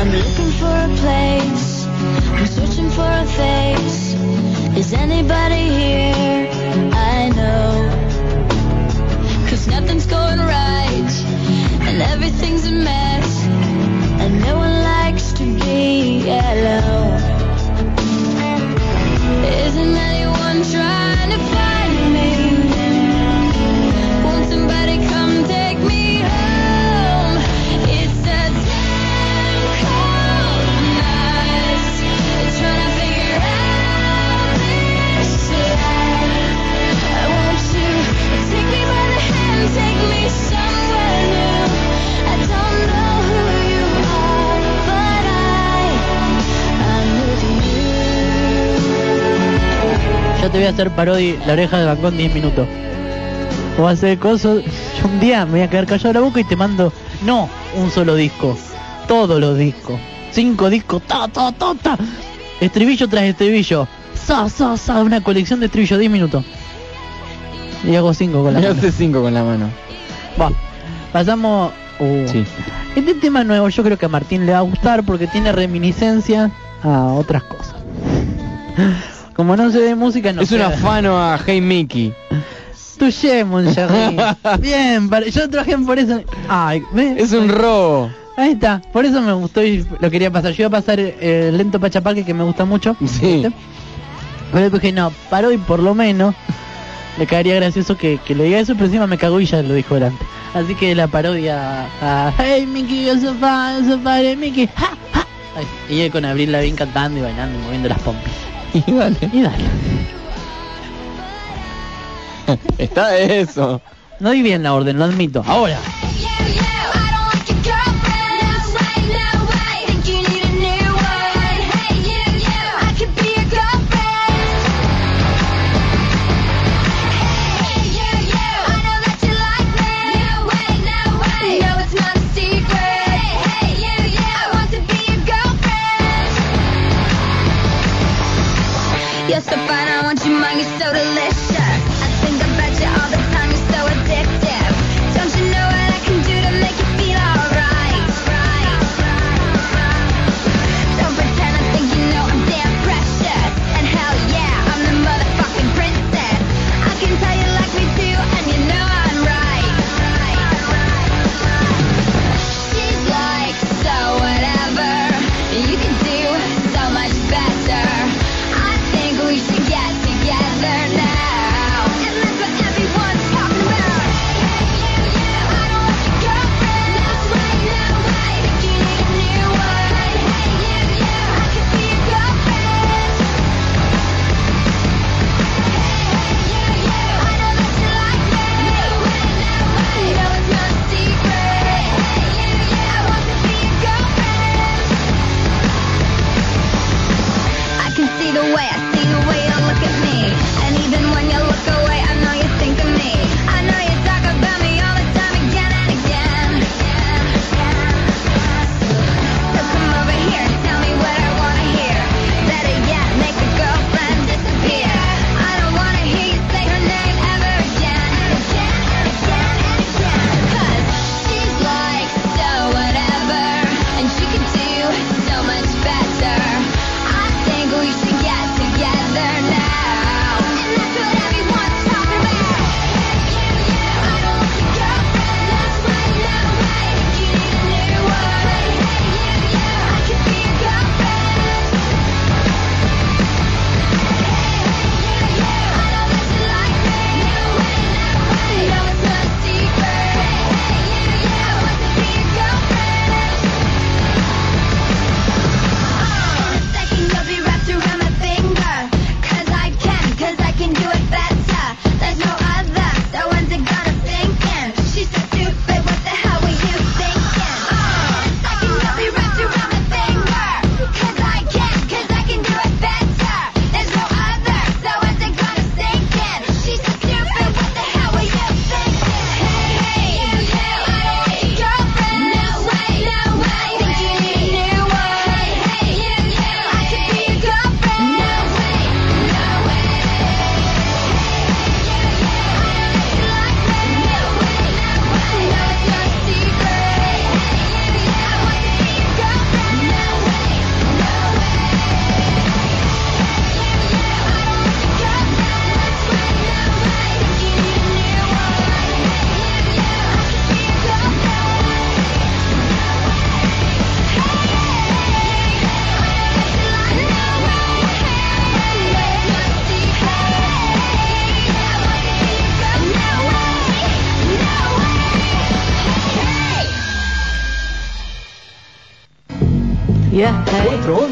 I'm looking for a place. I'm searching for a face. Is anybody here? I know. Cause nothing's going right, and everything's a mess, and no one likes to be alone. Isn't anyone trying to find Yo te voy a hacer parodia la oreja de Bacón 10 minutos. O hacer cosas. Yo un día me voy a quedar callado la boca y te mando, no un solo disco, todos los discos. Cinco discos, ta, ta, ta, ta. Estribillo tras estribillo. Sa, sa, sa, una colección de estribillos, 10 minutos. Y hago cinco con la Me mano. hace cinco con la mano. Va, pasamos. uh, Sí. Este tema nuevo yo creo que a Martín le va a gustar porque tiene reminiscencia a otras cosas. Como no se ve música, no es un afano a Hey Mickey. Touché, Moncherry. Bien, pare- yo traje por eso. Ay, ¿ves? Es un robo. Ahí está, por eso me gustó y lo quería pasar. Yo iba a pasar el lento Pachapaque que me gusta mucho. Sí. ¿viste? Pero dije, no, para hoy por lo menos le caería gracioso que, que le diga eso, pero encima me cagó y ya lo dijo delante. Así que la parodia a Hey Mickey, yo soy fan, yo soy fan de Mickey. Ja, ja. Ay, y él con Abril Lavín cantando y bailando y moviendo las pompis. Y dale. Y dale. Está eso. No di bien la orden, lo admito. Ahora.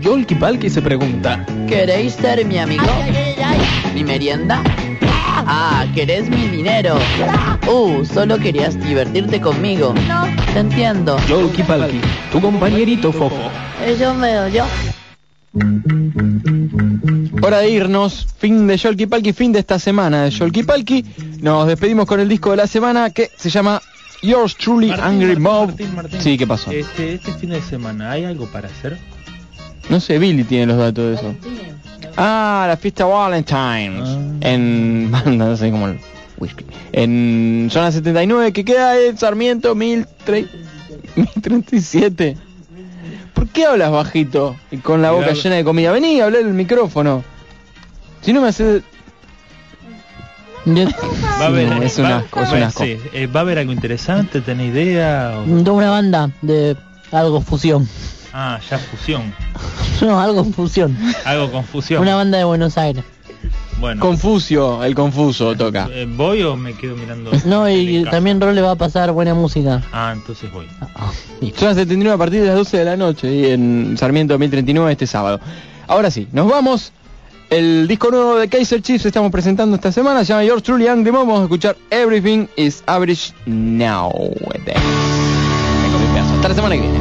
Yolki Palki se pregunta. ¿Queréis ser mi amigo? ¿Mi merienda? Ah, ¿querés mi dinero? Uh, solo querías divertirte conmigo. No. Te entiendo. Yolki Palki, tu compañerito fofo. Yo me yo. Hora de irnos, fin de Yolki Palki, fin de esta semana de Yolki Palki. Nos despedimos con el disco de la semana que se llama Yours Truly Martín, Angry Martín, Mob. Martín, Martín. Sí, ¿qué pasó? Este, este fin de semana, ¿hay algo para hacer? No sé, Billy tiene los datos de eso. Ah, la fiesta Valentine's. En. No sé cómo. el whisky. En zona 79, que queda en Sarmiento 1003 1037. ¿Por qué hablas bajito y con la boca llena de comida? Vení, hablar el micrófono. Si no me haces. Va a haber, No, es un va- asco, es un asco. sí, eh, ¿Va a haber algo interesante? ¿Tenés idea? o- De una banda de algo fusión. Ah, ya fusión. No, algo fusión. Algo confusión. Una banda de Buenos Aires. Bueno. Confucio, el confuso toca. Eh, ¿Voy o me quedo mirando? No, y también Rol le va a pasar buena música. Ah, entonces voy. Zona 79 a partir de las 12 de la noche y en Sarmiento 2039 este sábado. Ahora sí, nos vamos. El disco nuevo de Kaiser Chiefs estamos presentando esta semana, se llama Yours Truly Angry Mom. Vamos a escuchar Everything is Average Now. Pedazo. Hasta la semana que viene.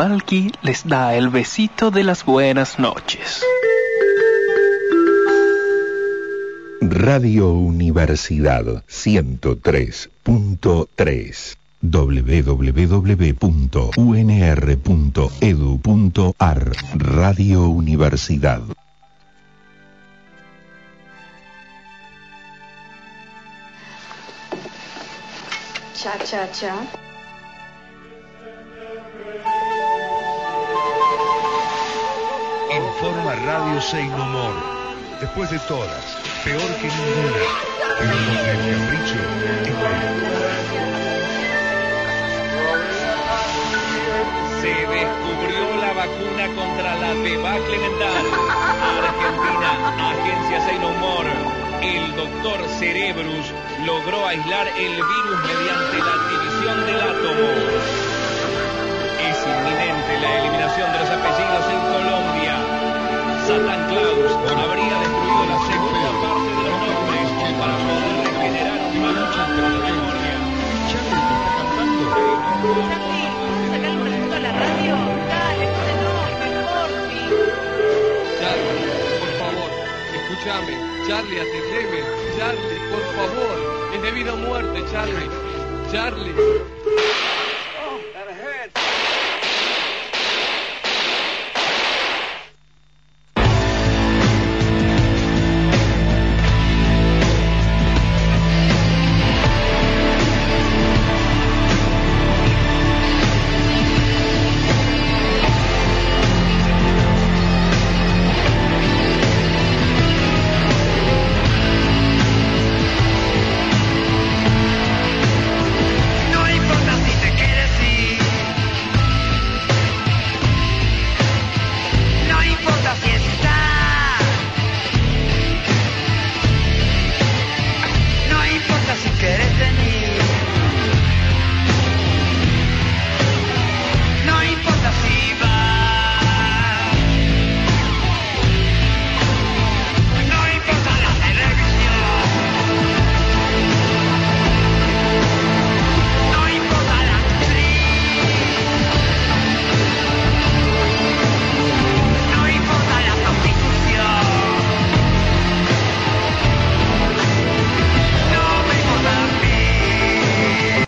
Palki les da el besito de las buenas noches. Radio Universidad 103.3 www.unr.edu.ar Radio Universidad Cha, cha, cha. Informa Radio Sein Humor. Después de todas, peor que ninguna. Pero donde el capricho Se descubrió la vacuna contra la debacle mental. Argentina, Agencia Sein Humor. El doctor Cerebrus logró aislar el virus mediante la división del átomo. Es inminente la eliminación de los apellidos en Colombia. Satan Claus habría destruido la segunda parte de los nombres para poder regenerar una lucha de la memoria. ¿Sacar un ratito a la radio? Dale, ponelo, mejor, Charlie, por favor, escúchame. Charlie, atendeme. Charlie, por favor. Es de vida o muerte, Charlie. Charlie.